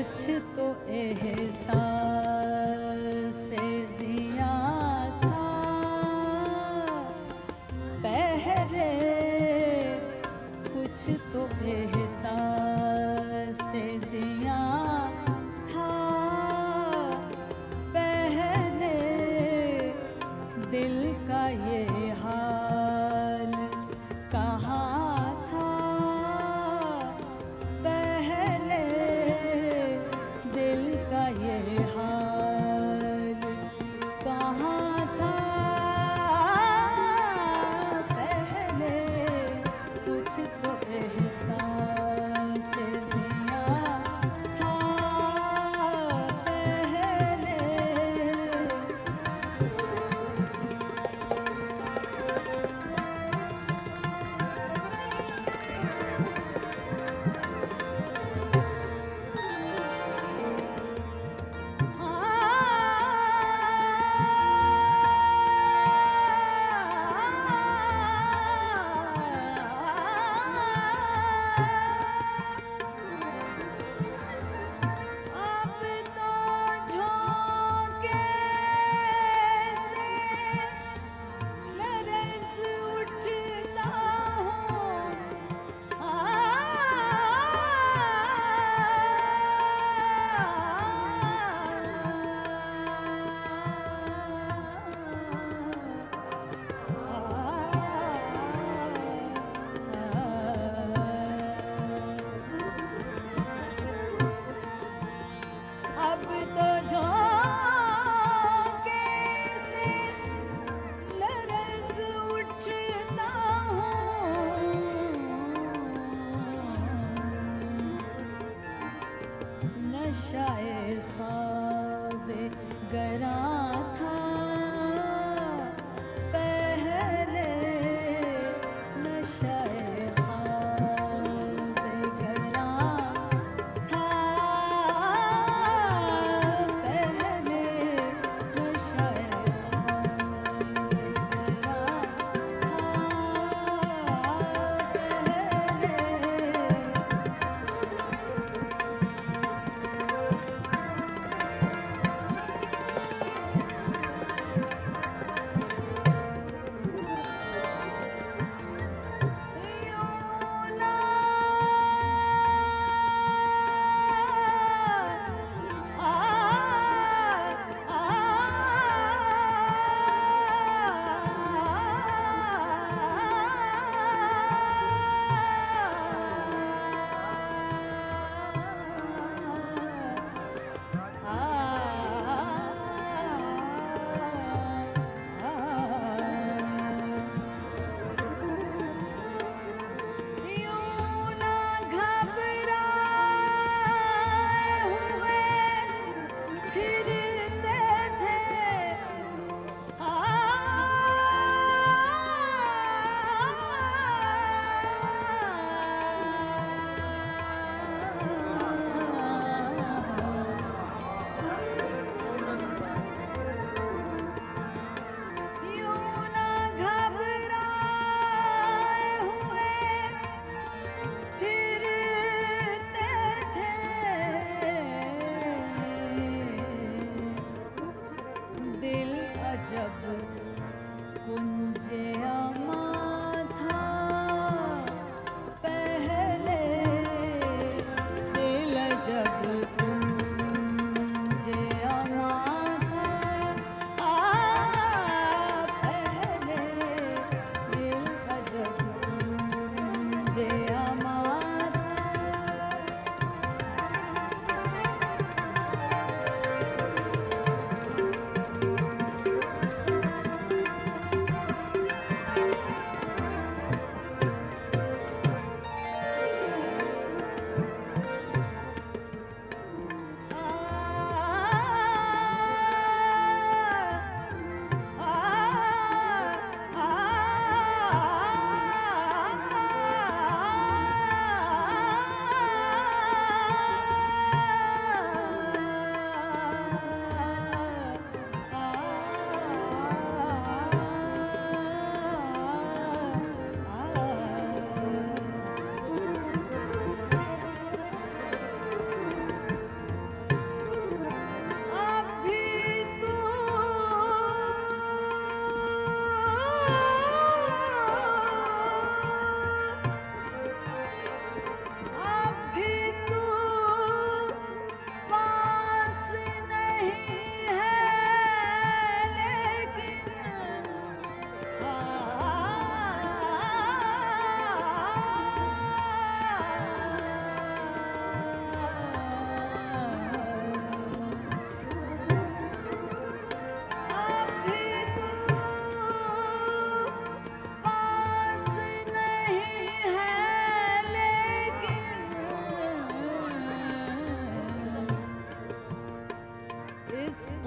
کچھ تو احساس سے زیادہ پہرے کچھ تو احساس سے زیادہ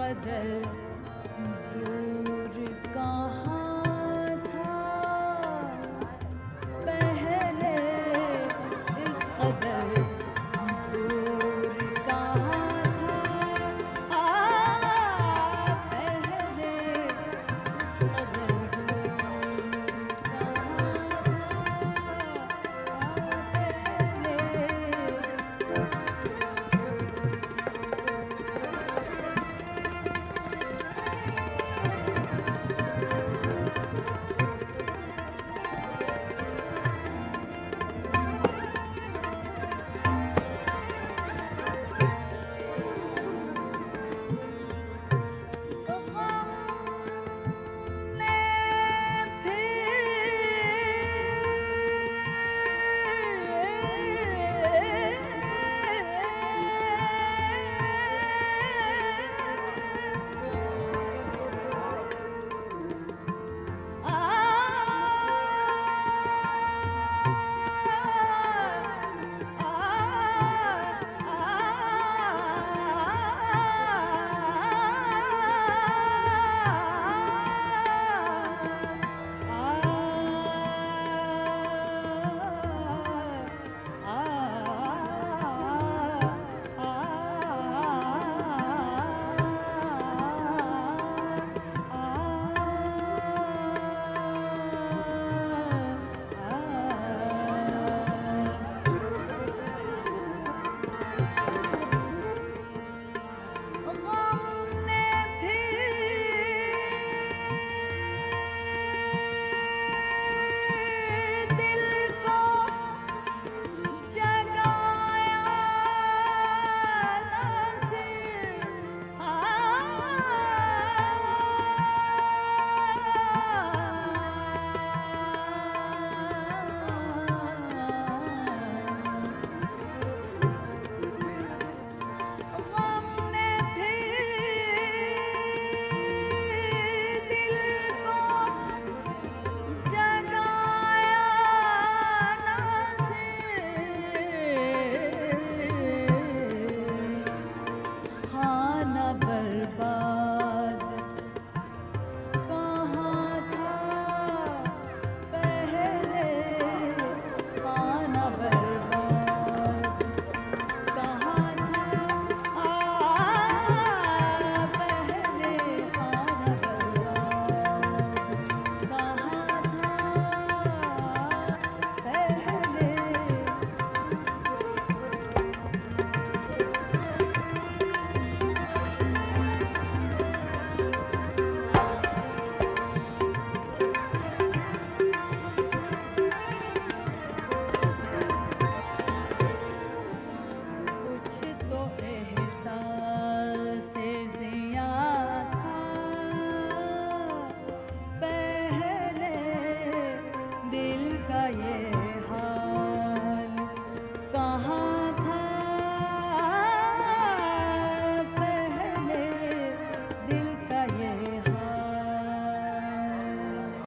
قدر دور کہاں